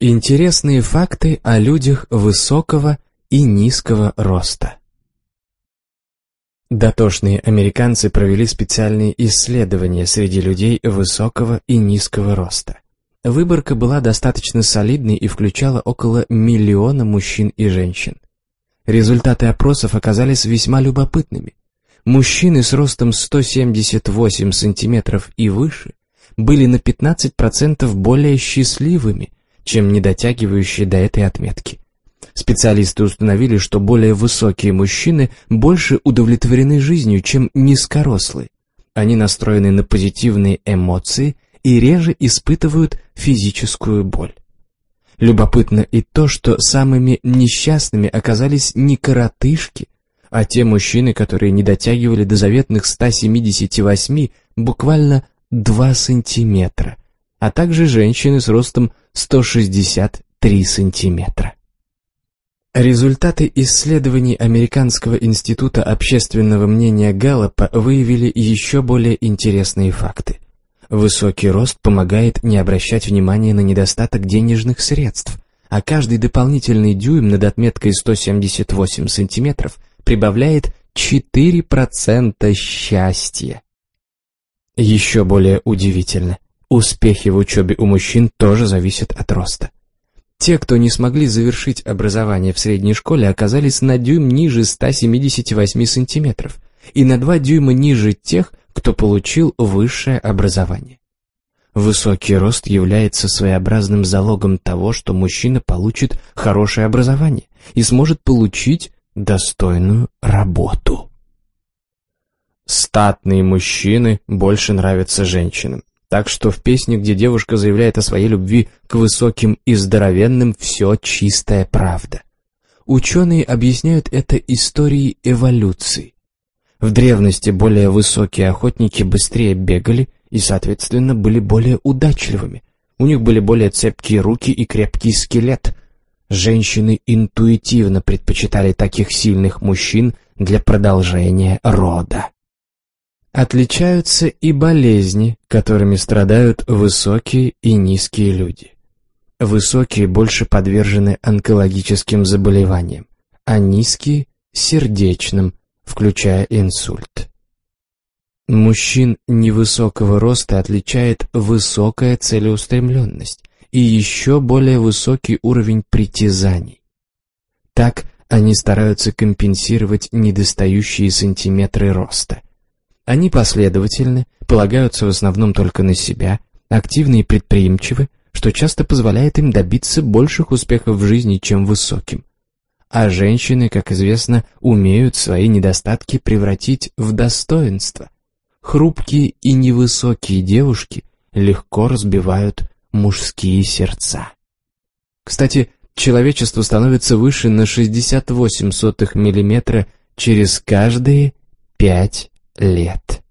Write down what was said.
Интересные факты о людях высокого и низкого роста. Дотошные американцы провели специальные исследования среди людей высокого и низкого роста. Выборка была достаточно солидной и включала около миллиона мужчин и женщин. Результаты опросов оказались весьма любопытными. Мужчины с ростом 178 сантиметров и выше были на 15% более счастливыми, чем не дотягивающие до этой отметки. Специалисты установили, что более высокие мужчины больше удовлетворены жизнью, чем низкорослые. Они настроены на позитивные эмоции и реже испытывают физическую боль. Любопытно и то, что самыми несчастными оказались не коротышки, а те мужчины, которые не дотягивали до заветных 178, буквально 2 сантиметра, а также женщины с ростом 163 сантиметра. Результаты исследований Американского института общественного мнения Галлопа выявили еще более интересные факты. Высокий рост помогает не обращать внимания на недостаток денежных средств, а каждый дополнительный дюйм над отметкой 178 сантиметров прибавляет 4% счастья. Еще более удивительно, успехи в учебе у мужчин тоже зависят от роста. Те, кто не смогли завершить образование в средней школе, оказались на дюйм ниже 178 сантиметров и на 2 дюйма ниже тех, кто получил высшее образование. Высокий рост является своеобразным залогом того, что мужчина получит хорошее образование и сможет получить достойную работу. Статные мужчины больше нравятся женщинам. Так что в песне, где девушка заявляет о своей любви к высоким и здоровенным, все чистая правда. Ученые объясняют это историей эволюции. В древности более высокие охотники быстрее бегали и, соответственно, были более удачливыми. У них были более цепкие руки и крепкий скелет. Женщины интуитивно предпочитали таких сильных мужчин для продолжения рода. Отличаются и болезни, которыми страдают высокие и низкие люди. Высокие больше подвержены онкологическим заболеваниям, а низкие – сердечным, включая инсульт. Мужчин невысокого роста отличает высокая целеустремленность и еще более высокий уровень притязаний. Так они стараются компенсировать недостающие сантиметры роста. Они последовательны, полагаются в основном только на себя, активны и предприимчивы, что часто позволяет им добиться больших успехов в жизни, чем высоким. А женщины, как известно, умеют свои недостатки превратить в достоинство. Хрупкие и невысокие девушки легко разбивают мужские сердца. Кстати, человечество становится выше на 68 миллиметра через каждые 5 léit.